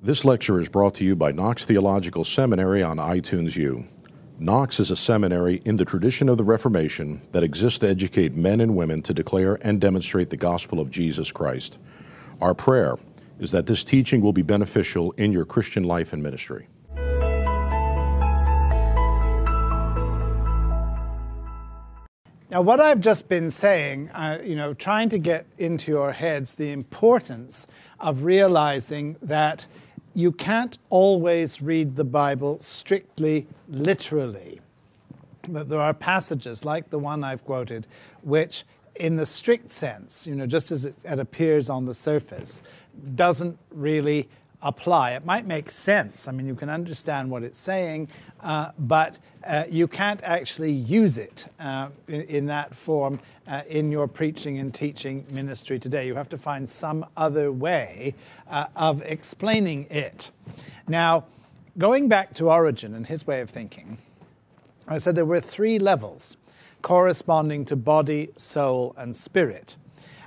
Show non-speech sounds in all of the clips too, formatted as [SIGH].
This lecture is brought to you by Knox Theological Seminary on iTunes U. Knox is a seminary in the tradition of the Reformation that exists to educate men and women to declare and demonstrate the gospel of Jesus Christ. Our prayer is that this teaching will be beneficial in your Christian life and ministry. Now, what I've just been saying, uh, you know, trying to get into your heads the importance of realizing that you can't always read the Bible strictly literally. That there are passages like the one I've quoted, which, in the strict sense, you know, just as it, it appears on the surface, doesn't really apply. It might make sense. I mean, you can understand what it's saying, uh, but uh, you can't actually use it uh, in, in, that form uh, in your preaching and teaching ministry today. You have to find some other way uh, of explaining it. Now, going back to Origen and his way of thinking, I said there were three levels corresponding to body, soul, and spirit.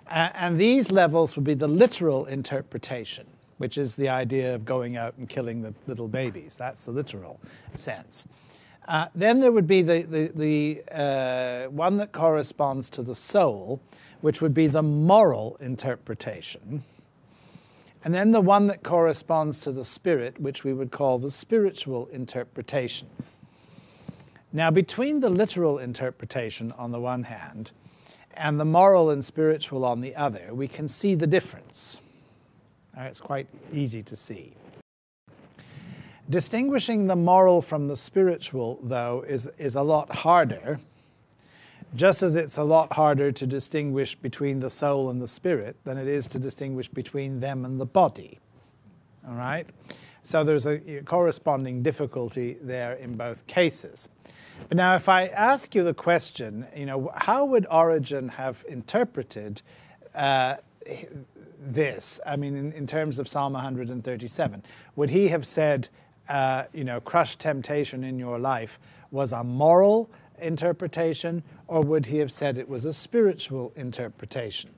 Uh, and these levels would be the literal interpretation which is the idea of going out and killing the little babies. That's the literal sense. Uh, then there would be the, the, the uh, one that corresponds to the soul, which would be the moral interpretation. And then the one that corresponds to the spirit, which we would call the spiritual interpretation. Now, between the literal interpretation on the one hand and the moral and spiritual on the other, we can see the difference. Uh, it's quite easy to see. Distinguishing the moral from the spiritual, though, is, is a lot harder, just as it's a lot harder to distinguish between the soul and the spirit than it is to distinguish between them and the body. All right? So there's a corresponding difficulty there in both cases. But now, if I ask you the question, you know, how would Origen have interpreted uh, this? I mean, in, in terms of Psalm 137, would he have said, uh, you know, crush temptation in your life was a moral interpretation, or would he have said it was a spiritual interpretation?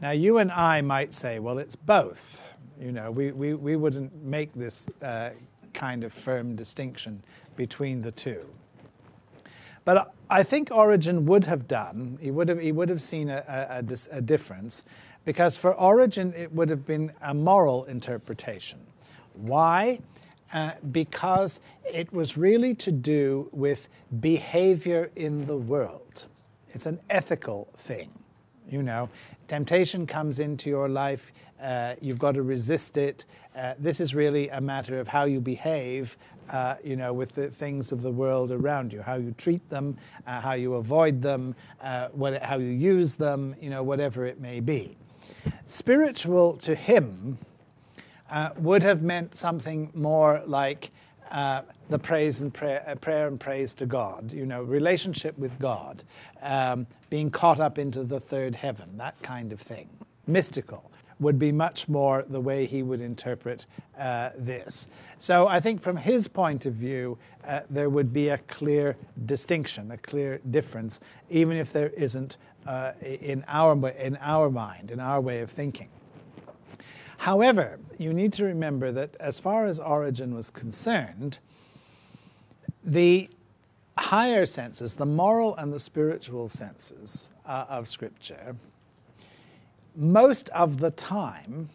Now, you and I might say, well, it's both. You know, we, we, we wouldn't make this uh, kind of firm distinction between the two. But I think Origen would have done, he would have, he would have seen a, a, a difference because for Origen it would have been a moral interpretation. Why? Uh, because it was really to do with behavior in the world. It's an ethical thing. You know, temptation comes into your life, uh, you've got to resist it. Uh, this is really a matter of how you behave, uh, you know, with the things of the world around you, how you treat them, uh, how you avoid them, uh, what, how you use them, you know, whatever it may be. Spiritual to him uh, would have meant something more like uh, the praise and prayer, uh, prayer, and praise to God, you know, relationship with God, um, being caught up into the third heaven, that kind of thing. Mystical would be much more the way he would interpret uh, this. So I think from his point of view, uh, there would be a clear distinction, a clear difference, even if there isn't uh, in, our, in our mind, in our way of thinking. However, you need to remember that as far as Origen was concerned, the higher senses, the moral and the spiritual senses uh, of Scripture, most of the time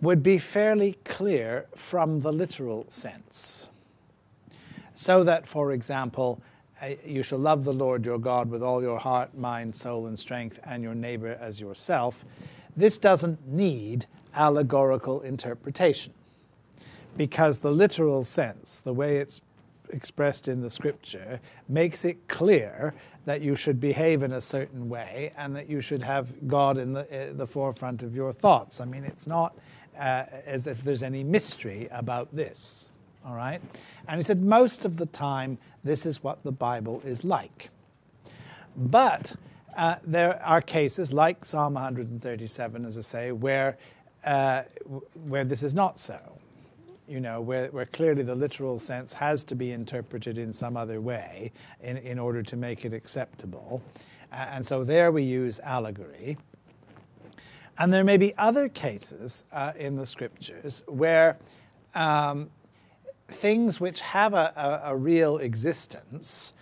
would be fairly clear from the literal sense. So that, for example, you shall love the Lord your God with all your heart, mind, soul, and strength, and your neighbor as yourself. This doesn't need allegorical interpretation because the literal sense, the way it's expressed in the scripture, makes it clear that you should behave in a certain way and that you should have God in the, uh, the forefront of your thoughts. I mean, it's not uh, as if there's any mystery about this. All right? And he said, most of the time, this is what the Bible is like. But uh, there are cases like Psalm 137, as I say, where, uh, where this is not so. You know, where, where clearly the literal sense has to be interpreted in some other way in, in order to make it acceptable. Uh, and so there we use allegory. And there may be other cases uh, in the scriptures where um, things which have a, a, a, real existence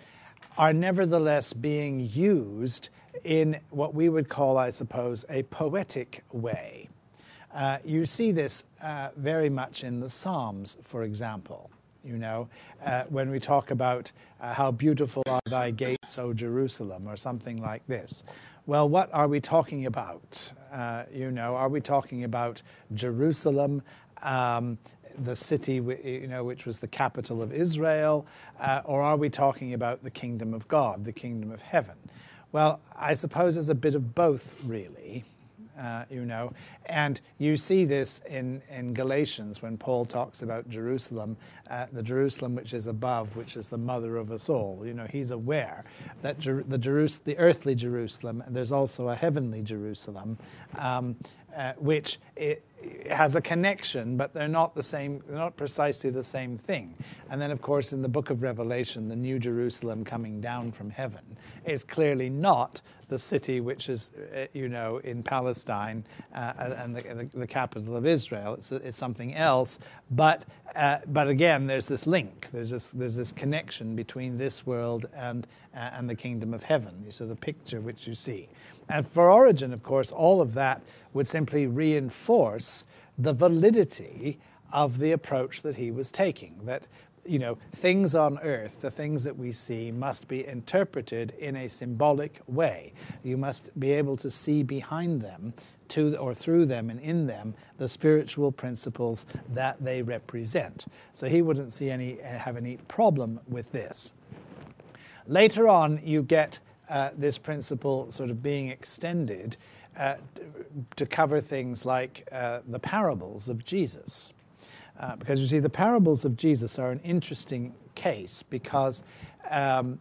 are nevertheless being used in what we would call, I suppose, a poetic way. Uh, you see this uh, very much in the Psalms, for example. You know, uh, when we talk about uh, how beautiful are thy gates, O Jerusalem, or something like this. Well, what are we talking about? Uh, you know, are we talking about Jerusalem, um, the city, you know, which was the capital of Israel, uh, or are we talking about the kingdom of God, the kingdom of heaven? Well, I suppose it's a bit of both, really uh, you know. And you see this in, in Galatians when Paul talks about Jerusalem, uh, the Jerusalem which is above, which is the mother of us all. You know, he's aware that Jer- the, Jerus- the earthly Jerusalem, and there's also a heavenly Jerusalem, um, uh, which it, has a connection, but they're not the same, they're not precisely the same thing. And then, of course, in the book of Revelation, the New Jerusalem coming down from heaven is clearly not the city which is, uh, you know, in Palestine uh, and the, the, the, capital of Israel. It's, it's something else. But, uh, but again, there's this link. There's this, there's this connection between this world and, uh, and the kingdom of heaven. So the picture which you see. And for Origen, of course, all of that would simply reinforce the validity of the approach that he was taking. That you know, things on earth, the things that we see, must be interpreted in a symbolic way. You must be able to see behind them, to or through them and in them, the spiritual principles that they represent. So he wouldn't see any have any problem with this. Later on, you get uh, this principle sort of being extended uh, to cover things like uh, the parables of Jesus. Uh, because you see, the parables of Jesus are an interesting case because um,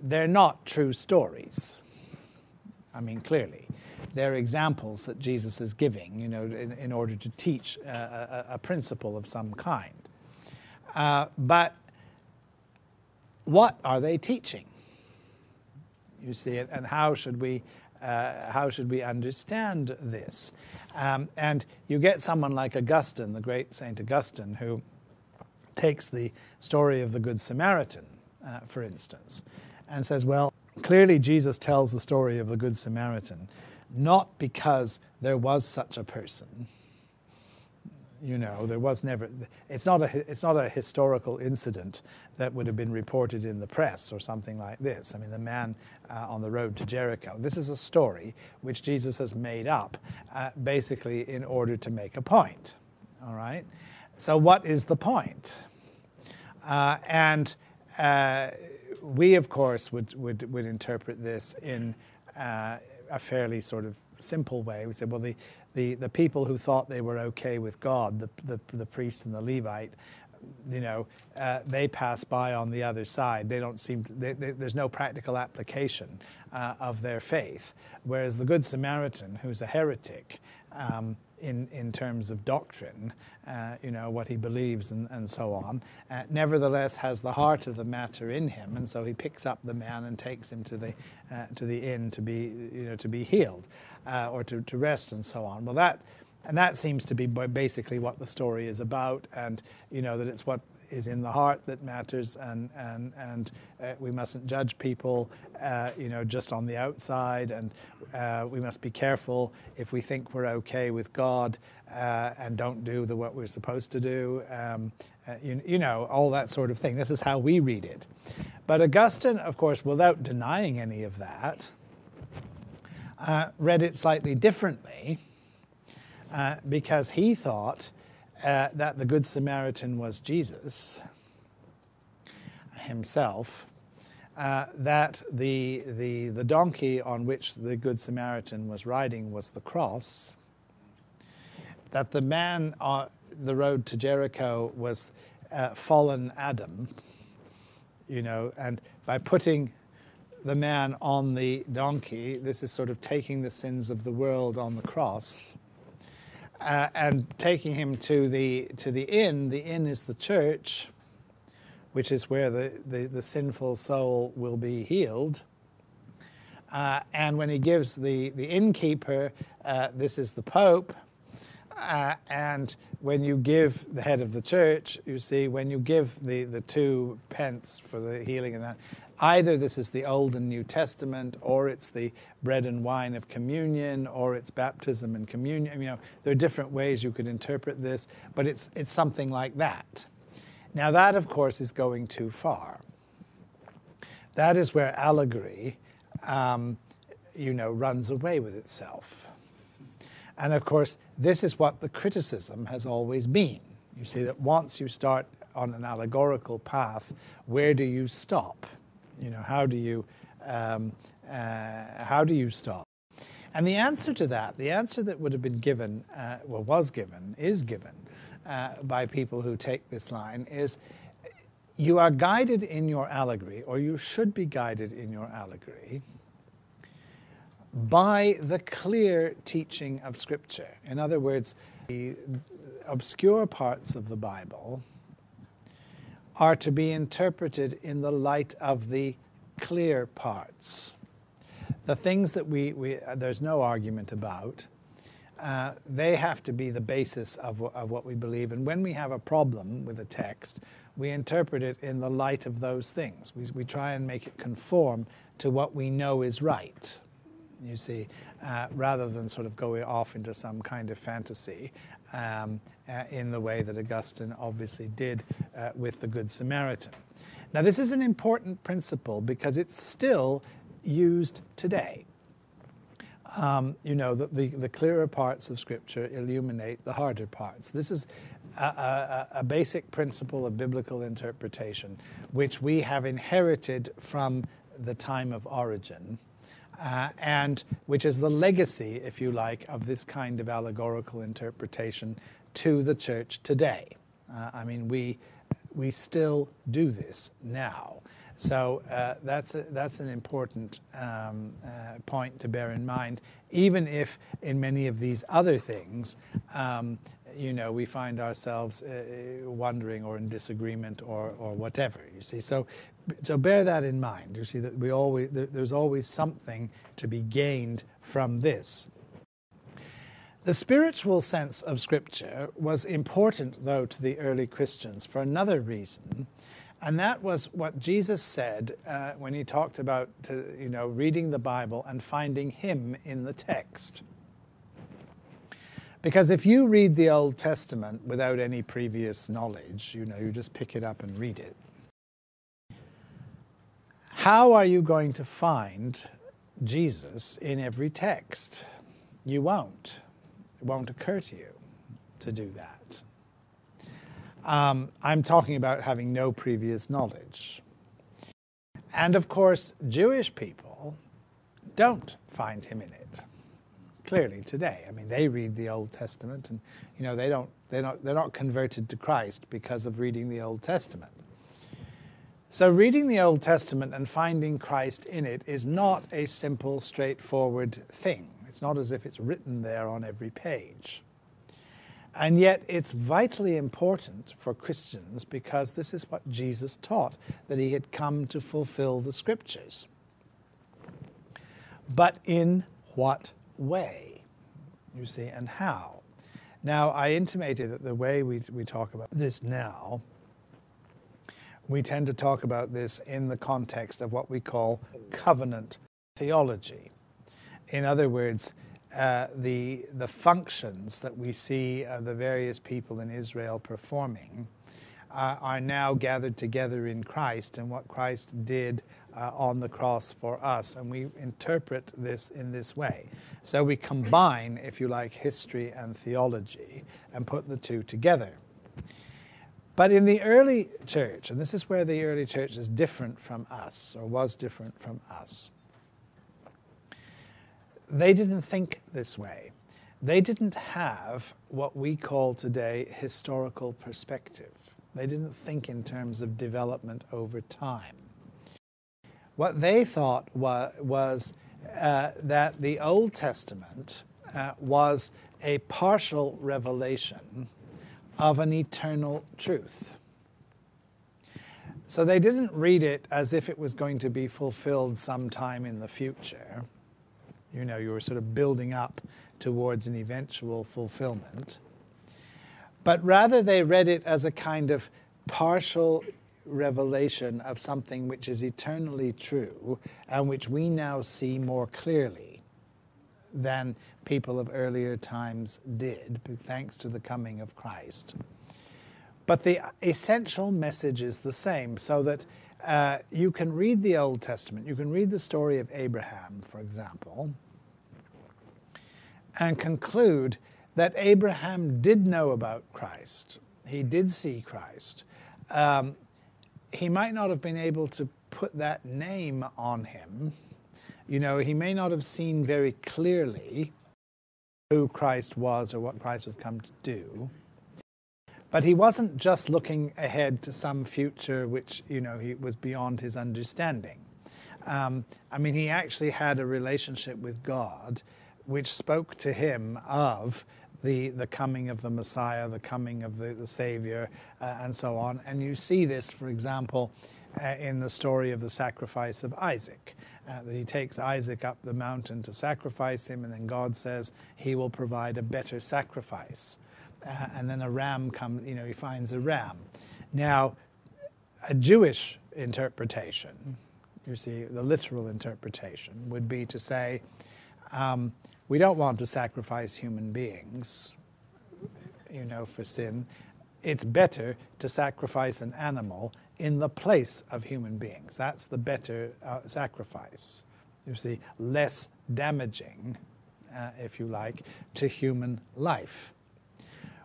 they're not true stories. I mean, clearly. They're examples that Jesus is giving, you know, in, in order to teach a, a, a, principle of some kind. Uh, but what are they teaching? You see, and how should we uh, how should we understand this? Um, and you get someone like Augustine, the great Saint Augustine, who takes the story of the Good Samaritan, uh, for instance, and says, well, clearly Jesus tells the story of the Good Samaritan not because there was such a person, you know, there was never. It's not a. It's not a historical incident that would have been reported in the press or something like this. I mean, the man uh, on the road to Jericho. This is a story which Jesus has made up, uh, basically in order to make a point. All right. So, what is the point? Uh, and uh, we, of course, would would would interpret this in uh, a fairly sort of simple way. We said, well, the the, the people who thought they were okay with God, the, the, the priest and the Levite, you know, uh, they pass by on the other side. They don't seem to, they, they, there's no practical application uh, of their faith. Whereas the Good Samaritan, who's a heretic, um, in, in terms of doctrine, uh, you know, what he believes and, and so on, uh, nevertheless has the heart of the matter in him, and so he picks up the man and takes him to the, uh, to the inn to be, you know, to be healed uh, or to, to rest and so on. Well, that, and that seems to be basically what the story is about, and, you know, that it's what is in the heart that matters, and and and uh, we mustn't judge people, uh, you know, just on the outside, and uh, we must be careful if we think we're okay with God uh, and don't do the what we're supposed to do, um, uh, you, you know, all that sort of thing. This is how we read it. But Augustine, of course, without denying any of that, uh, read it slightly differently because he thought uh, that the Good Samaritan was Jesus himself, uh, that the, the, the donkey on which the Good Samaritan was riding was the cross, that the man on the road to Jericho was uh, fallen Adam, you know, and by putting the man on the donkey, this is sort of taking the sins of the world on the cross uh, and taking him to the to the inn. The inn is the church, which is where the, the, the sinful soul will be healed. Uh, and when he gives the, the innkeeper, uh, this is the Pope. Uh, and when you give the head of the church, you see, when you give the, the two pence for the healing and that, either this is the Old and New Testament, or it's the bread and wine of communion, or it's baptism and communion. You know, there are different ways you could interpret this, but it's, it's something like that. Now, that, of course, is going too far. That is where allegory, um, you know, runs away with itself. And of course, this is what the criticism has always been. You see that once you start on an allegorical path, where do you stop? You know, how do you um, uh, how do you stop? And the answer to that, the answer that would have been given, uh, well, was given, is given uh, by people who take this line, is you are guided in your allegory, or you should be guided in your allegory, by the clear teaching of Scripture. In other words, the obscure parts of the Bible are to be interpreted in the light of the clear parts. The things that we, we there's no argument about, uh, they have to be the basis of, of what we believe. And when we have a problem with a text, we interpret it in the light of those things. We, we try and make it conform to what we know is right you see, uh, rather than sort of going off into some kind of fantasy um, uh, in the way that Augustine obviously did uh, with the Good Samaritan. Now, this is an important principle because it's still used today. Um, you know, the, the, the, clearer parts of Scripture illuminate the harder parts. This is a, a, a, basic principle of biblical interpretation, which we have inherited from the time of Origen uh, and which is the legacy, if you like, of this kind of allegorical interpretation to the church today. Uh, I mean, we, we still do this now. So uh, that's, a, that's an important um, uh, point to bear in mind, even if in many of these other things, um, you know, we find ourselves uh, wondering or in disagreement or, or whatever, you see. So so bear that in mind. You see that we always there's always something to be gained from this. The spiritual sense of Scripture was important, though, to the early Christians for another reason, and that was what Jesus said uh, when he talked about, to, you know, reading the Bible and finding Him in the text. Because if you read the Old Testament without any previous knowledge, you know, you just pick it up and read it, how are you going to find Jesus in every text? You won't. It won't occur to you to do that. Um, I'm talking about having no previous knowledge. And of course, Jewish people don't find him in it. Clearly today. I mean, they read the Old Testament and, you know, they don't, they're not, they're not converted to Christ because of reading the Old Testament. So, reading the Old Testament and finding Christ in it is not a simple, straightforward thing. It's not as if it's written there on every page. And yet, it's vitally important for Christians because this is what Jesus taught that he had come to fulfill the scriptures. But in what way? You see, and how? Now, I intimated that the way we, we talk about this now we tend to talk about this in the context of what we call covenant theology. In other words, uh, the, the functions that we see uh, the various people in Israel performing uh, are now gathered together in Christ and what Christ did uh, on the cross for us. And we interpret this in this way. So we combine, if you like, history and theology and put the two together. But in the early church, and this is where the early church is different from us, or was different from us, they didn't think this way. They didn't have what we call today historical perspective. They didn't think in terms of development over time. What they thought wa- was uh, that the Old Testament uh, was a partial revelation of an eternal truth. So they didn't read it as if it was going to be fulfilled sometime in the future. You know, you were sort of building up towards an eventual fulfillment. But rather, they read it as a kind of partial revelation of something which is eternally true and which we now see more clearly than people of earlier times did, thanks to the coming of Christ. But the essential message is the same, so that uh, you can read the Old Testament, you can read the story of Abraham, for example, and conclude that Abraham did know about Christ. He did see Christ. Um, he might not have been able to put that name on him. You know, he may not have seen very clearly who Christ was or what Christ was come to do. But he wasn't just looking ahead to some future which, you know, he was beyond his understanding. Um, I mean, he actually had a relationship with God which spoke to him of the, the coming of the Messiah, the coming of the, the Savior, uh, and so on. And you see this, for example, uh, in the story of the sacrifice of Isaac. Uh, that he takes Isaac up the mountain to sacrifice him, and then God says he will provide a better sacrifice uh, and then a ram comes, you know, he finds a ram. Now, a Jewish interpretation, you see, the literal interpretation would be to say, um, we don't want to sacrifice human beings, you know, for sin. It's better to sacrifice an animal in the place of human beings. That's the better uh, sacrifice. You see, less damaging, uh, if you like, to human life.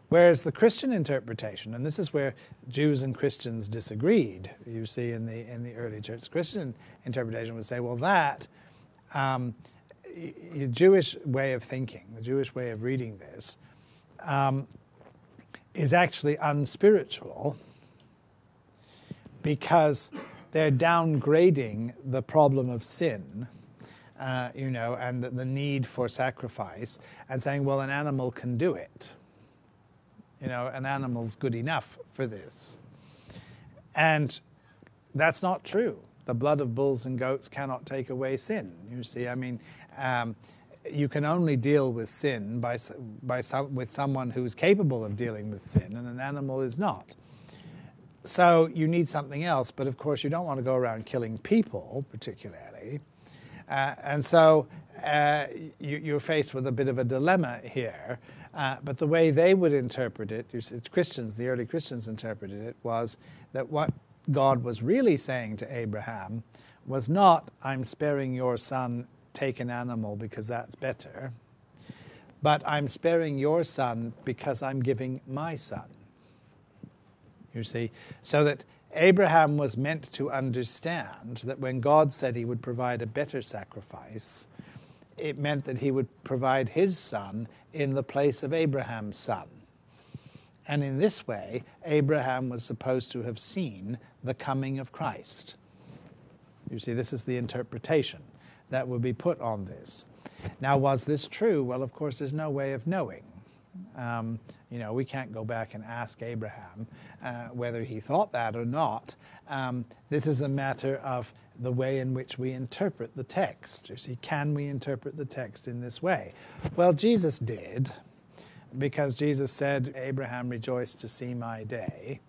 Whereas the Christian interpretation, and this is where Jews and Christians disagreed, you see in the in the early church, Christian interpretation would say, well, that um, the Jewish way of thinking, the Jewish way of reading this, um, is actually unspiritual because they're downgrading the problem of sin. Uh, you know, and the, the need for sacrifice, and saying, well, an animal can do it you know, an animal's good enough for this. And that's not true. The blood of bulls and goats cannot take away sin. You see, I mean, um, you can only deal with sin by, by some, with someone who is capable of dealing with sin, and an animal is not. So you need something else, but of course, you don't want to go around killing people, particularly. Uh, and so uh, you, are faced with a bit of a dilemma here uh, but the way they would interpret it, Christians, the early Christians interpreted it, was that what God was really saying to Abraham was not, I'm sparing your son, take an animal because that's better, but I'm sparing your son because I'm giving my son. You see? So that Abraham was meant to understand that when God said he would provide a better sacrifice, it meant that he would provide his son in the place of Abraham's son. And in this way, Abraham was supposed to have seen the coming of Christ. You see, this is the interpretation that would be put on this. Now, was this true? Well, of course, there's no way of knowing. Um, you know, we can't go back and ask Abraham uh, whether he thought that or not. Um, this is a matter of the way in which we interpret the text. You see, can we interpret the text in this way? Well, Jesus did, because Jesus said, Abraham rejoiced to see my day.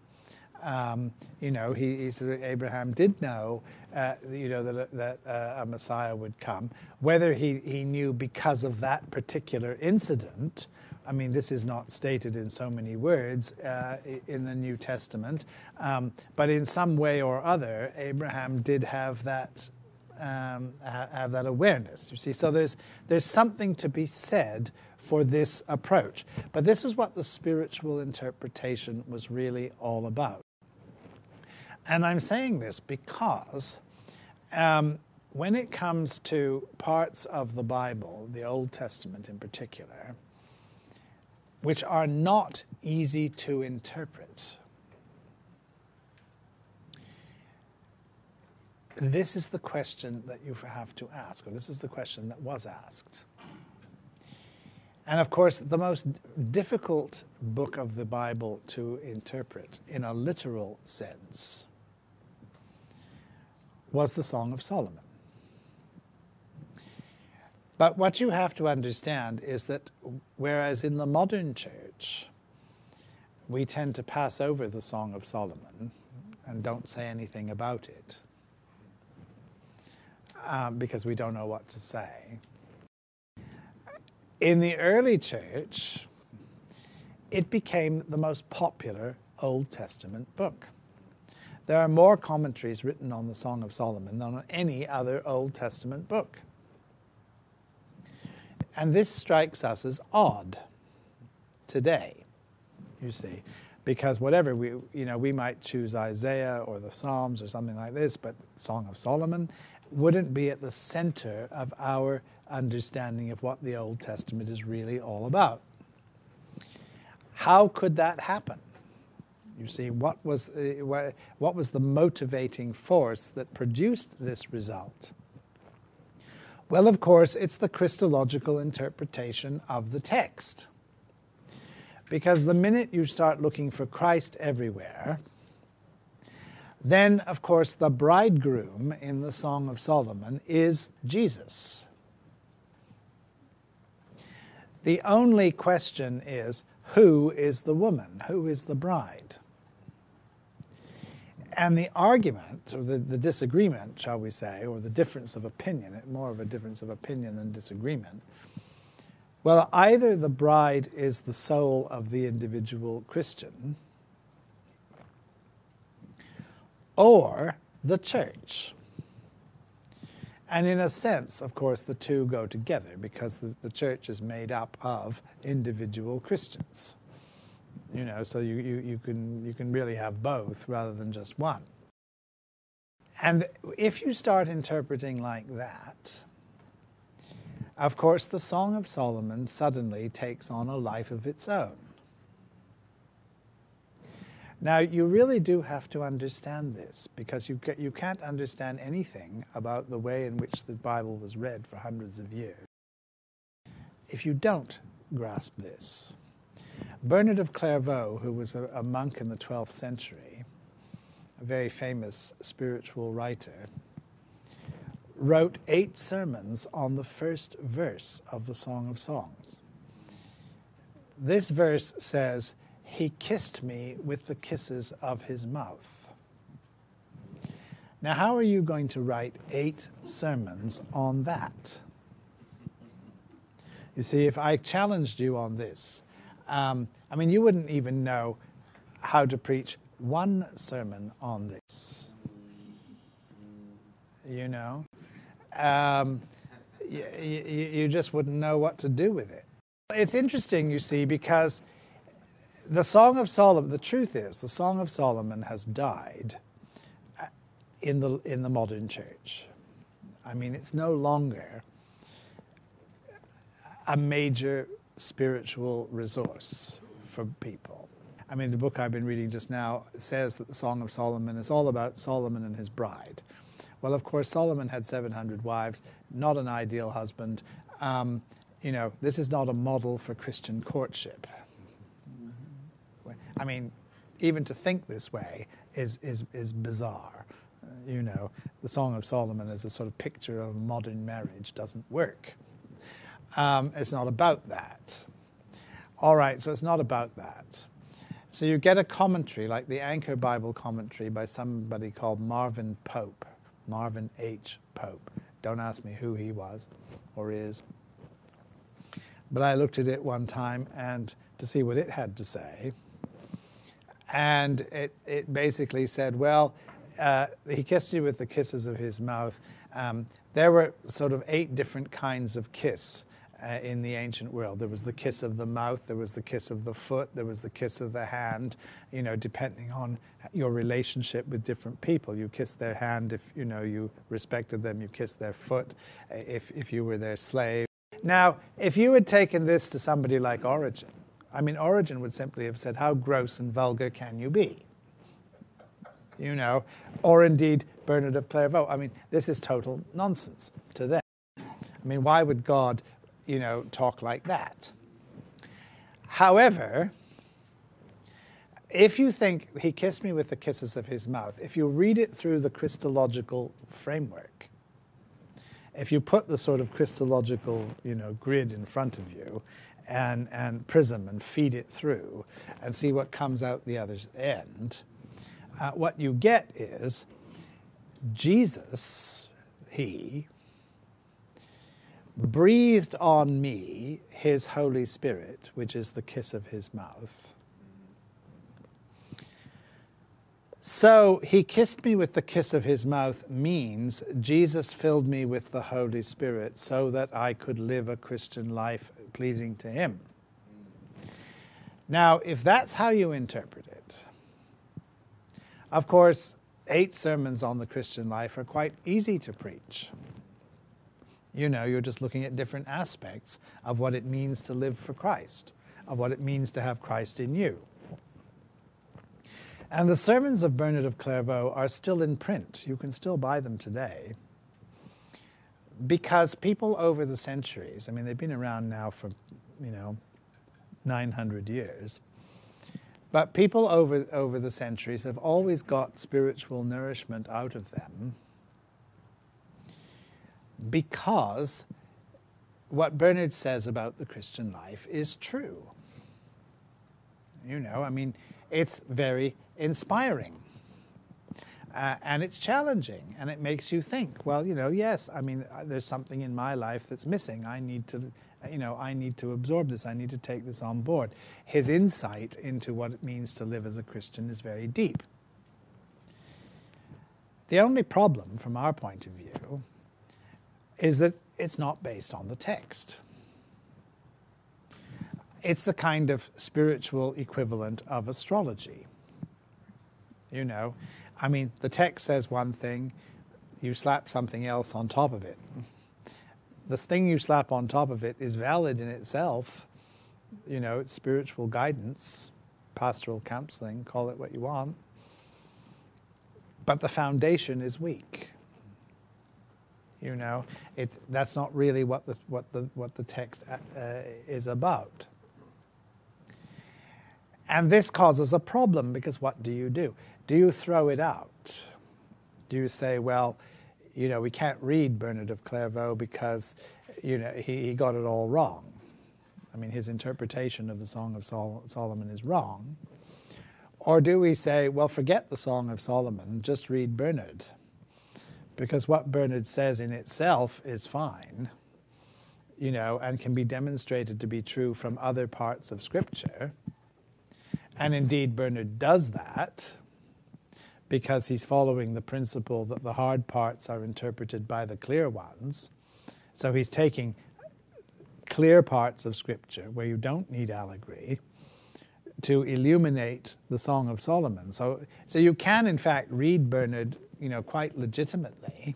Um, you know, he, he, said Abraham did know, uh, you know, that, that uh, a Messiah would come. Whether he, he knew because of that particular incident, I mean, this is not stated in so many words uh, in the New Testament, um, but in some way or other, Abraham did have that um, have that awareness. You see, so there's there's something to be said for this approach. But this is what the spiritual interpretation was really all about. And I'm saying this because um, when it comes to parts of the Bible, the Old Testament in particular, which are not easy to interpret. This is the question that you have to ask, or this is the question that was asked. And of course, the most difficult book of the Bible to interpret in a literal sense was the Song of Solomon. But what you have to understand is that whereas in the modern church, we tend to pass over the Song of Solomon and don't say anything about it um, because we don't know what to say. In the early church, it became the most popular Old Testament book. There are more commentaries written on the Song of Solomon than on any other Old Testament book. And this strikes us as odd today, you see, because whatever we, you know, we might choose Isaiah or the Psalms or something like this, but Song of Solomon wouldn't be at the center of our understanding of what the Old Testament is really all about. How could that happen? You see, what was, uh, what was the motivating force that produced this result? Well, of course, it's the Christological interpretation of the text. Because the minute you start looking for Christ everywhere, then, of course, the bridegroom in the Song of Solomon is Jesus. The only question is who is the woman? Who is the bride? And the argument, or the, the disagreement, shall we say, or the difference of opinion, more of a difference of opinion than disagreement, well, either the bride is the soul of the individual Christian, or the church. And in a sense, of course, the two go together because the, the church is made up of individual Christians. You know, so you, you, you, can, you can really have both rather than just one. And if you start interpreting like that, of course, the Song of Solomon suddenly takes on a life of its own. Now, you really do have to understand this because you, you can't understand anything about the way in which the Bible was read for hundreds of years if you don't grasp this. Bernard of Clairvaux, who was a, a monk in the 12th century, a very famous spiritual writer, wrote eight sermons on the first verse of the Song of Songs. This verse says, he kissed me with the kisses of his mouth. Now, how are you going to write eight sermons on that? You see, if I challenged you on this, um, I mean, you wouldn't even know how to preach one sermon on this. You know? Um, you, you, you just wouldn't know what to do with it. It's interesting, you see, because the Song of Solomon, the truth is, the Song of Solomon has died uh, in the, in the modern church. I mean, it's no longer a major spiritual resource for people. I mean, the book I've been reading just now says that the Song of Solomon is all about Solomon and his bride. Well, of course, Solomon had 700 wives, not an ideal husband. Um, you know, this is not a model for Christian courtship. I mean, even to think this way is, is, is bizarre. Uh, you know, the Song of Solomon as a sort of picture of modern marriage doesn't work. Um, it's not about that. All right, so it's not about that. So you get a commentary like the Anchor Bible commentary by somebody called Marvin Pope, Marvin H. Pope. Don't ask me who he was or is. But I looked at it one time and to see what it had to say. And it, it basically said, well, uh, he kissed you with the kisses of his mouth. Um, there were sort of eight different kinds of kiss uh, in the ancient world. There was the kiss of the mouth, there was the kiss of the foot, there was the kiss of the hand, you know, depending on your relationship with different people. You kissed their hand if, you know, you respected them, you kissed their foot if, if you were their slave. Now, if you had taken this to somebody like Origen, I mean, Origen would simply have said, How gross and vulgar can you be? You know, or indeed Bernard of Clairvaux. I mean, this is total nonsense to them. I mean, why would God, you know, talk like that? However, if you think he kissed me with the kisses of his mouth, if you read it through the Christological framework, if you put the sort of Christological, you know, grid in front of you and, and prism and feed it through and see what comes out the other end, uh, what you get is Jesus, he, breathed on me his Holy Spirit, which is the kiss of his mouth. So he kissed me with the kiss of his mouth means Jesus filled me with the Holy Spirit so that I could live a Christian life pleasing to him. Now, if that's how you interpret it, of course, eight sermons on the Christian life are quite easy to preach. You know, you're just looking at different aspects of what it means to live for Christ, of what it means to have Christ in you. And the sermons of Bernard of Clairvaux are still in print. You can still buy them today. Because people over the centuries, I mean, they've been around now for, you know, 900 years, but people over, over the centuries have always got spiritual nourishment out of them because what Bernard says about the Christian life is true. You know, I mean, it's very inspiring. Uh, and it's challenging and it makes you think well you know yes i mean uh, there's something in my life that's missing i need to you know i need to absorb this i need to take this on board his insight into what it means to live as a christian is very deep the only problem from our point of view is that it's not based on the text it's the kind of spiritual equivalent of astrology you know, I mean, the text says one thing, you slap something else on top of it. The thing you slap on top of it is valid in itself. You know, it's spiritual guidance, pastoral counseling, call it what you want. But the foundation is weak. You know, it, that's not really what the, what the, what the text uh, is about. And this causes a problem because what do you do? Do you throw it out? Do you say, well, you know, we can't read Bernard of Clairvaux because, you know, he, he got it all wrong. I mean, his interpretation of the Song of Sol- Solomon is wrong. Or do we say, well, forget the Song of Solomon, just read Bernard? Because what Bernard says in itself is fine, you know, and can be demonstrated to be true from other parts of Scripture. And indeed, Bernard does that because he's following the principle that the hard parts are interpreted by the clear ones. So he's taking clear parts of Scripture where you don't need allegory to illuminate the Song of Solomon. So, so you can, in fact, read Bernard, you know, quite legitimately.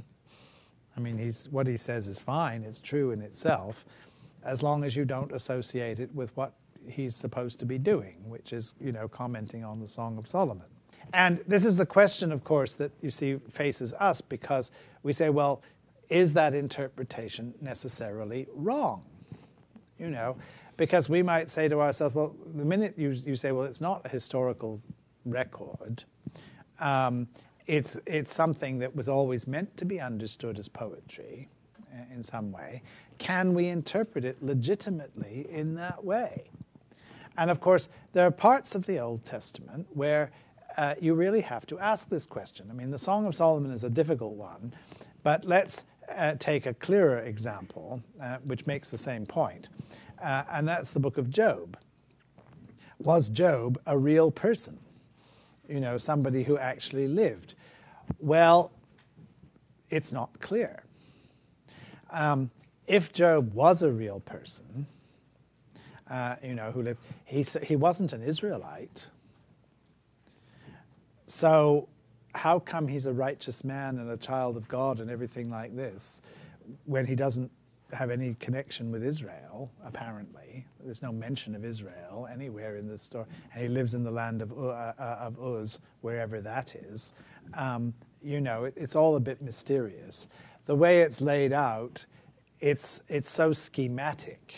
I mean, he's, what he says is fine, it's true in itself, as long as you don't associate it with what he's supposed to be doing, which is, you know, commenting on the Song of Solomon. And this is the question, of course, that you see faces us because we say, well, is that interpretation necessarily wrong? You know, because we might say to ourselves, well, the minute you, you say, well, it's not a historical record, um, it's, it's something that was always meant to be understood as poetry in some way. Can we interpret it legitimately in that way? And of course, there are parts of the Old Testament where uh, you really have to ask this question. I mean, the Song of Solomon is a difficult one, but let's uh, take a clearer example, uh, which makes the same point, uh, and that's the book of Job. Was Job a real person? You know, somebody who actually lived? Well, it's not clear. Um, if Job was a real person, uh, you know, who lived, he, he wasn't an Israelite. So, how come he's a righteous man and a child of God and everything like this when he doesn't have any connection with Israel, apparently? There's no mention of Israel anywhere in the story. And he lives in the land of, uh, uh, of Uz, wherever that is. Um, you know, it, it's all a bit mysterious. The way it's laid out, it's, it's so schematic.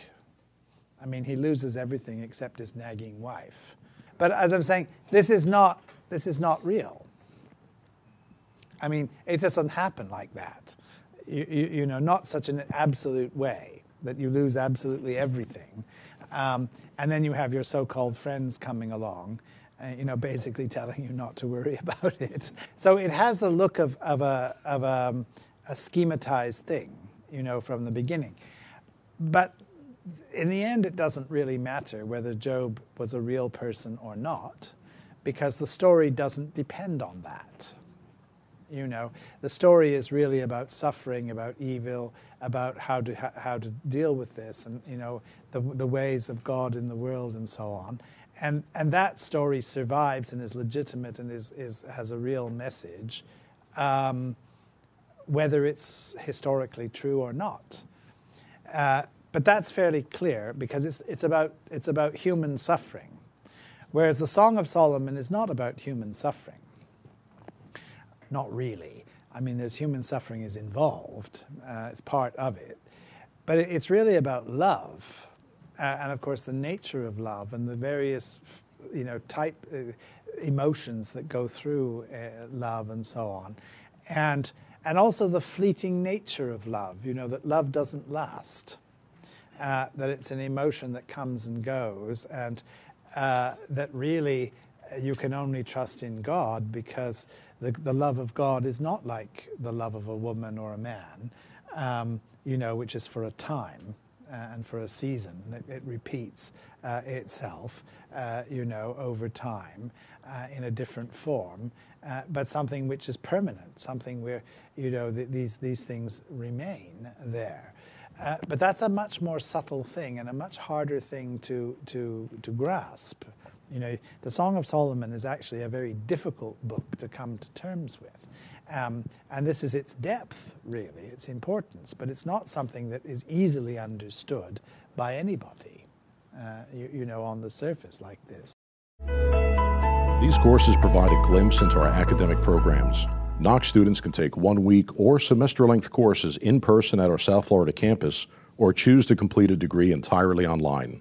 I mean, he loses everything except his nagging wife But as I'm saying, this is not this is not real. I mean, it doesn't happen like that. You, you, know, not such an absolute way that you lose absolutely everything. Um, and then you have your so-called friends coming along, uh, you know, basically [LAUGHS] telling you not to worry [LAUGHS] about it. So it has the look of, of, a, of a, a schematized thing, you know, from the beginning. But in the end, it doesn't really matter whether Job was a real person or not, because the story doesn't depend on that. You know, the story is really about suffering, about evil, about how to how to deal with this, and you know, the the ways of God in the world, and so on. And and that story survives and is legitimate and is is has a real message, um, whether it's historically true or not. Uh, but that's fairly clear because it's, it's, about, it's about human suffering. Whereas the Song of Solomon is not about human suffering. Not really. I mean, there's human suffering is involved, uh, it's part of it. But it's really about love. Uh, and of course, the nature of love and the various, you know, type uh, emotions that go through uh, love and so on. And, and also the fleeting nature of love, you know, that love doesn't last uh, that it's an emotion that comes and goes, and uh, that really you can only trust in God because the, the love of God is not like the love of a woman or a man, um, you know, which is for a time. Uh, and for a season, it, it repeats uh, itself, uh, you know, over time in a different form, but something which is permanent, something where, you know, th- these, these things remain there. Uh, but that's a much more subtle thing and a much harder thing to, to, to grasp. You know, the Song of Solomon is actually a very difficult book to come to terms with. Um, and this is its depth, really, its importance, but it's not something that is easily understood by anybody, uh, you, you know, on the surface like this. These courses provide a glimpse into our academic programs. Knox students can take one week or semester length courses in person at our South Florida campus or choose to complete a degree entirely online.